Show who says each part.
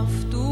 Speaker 1: αυτού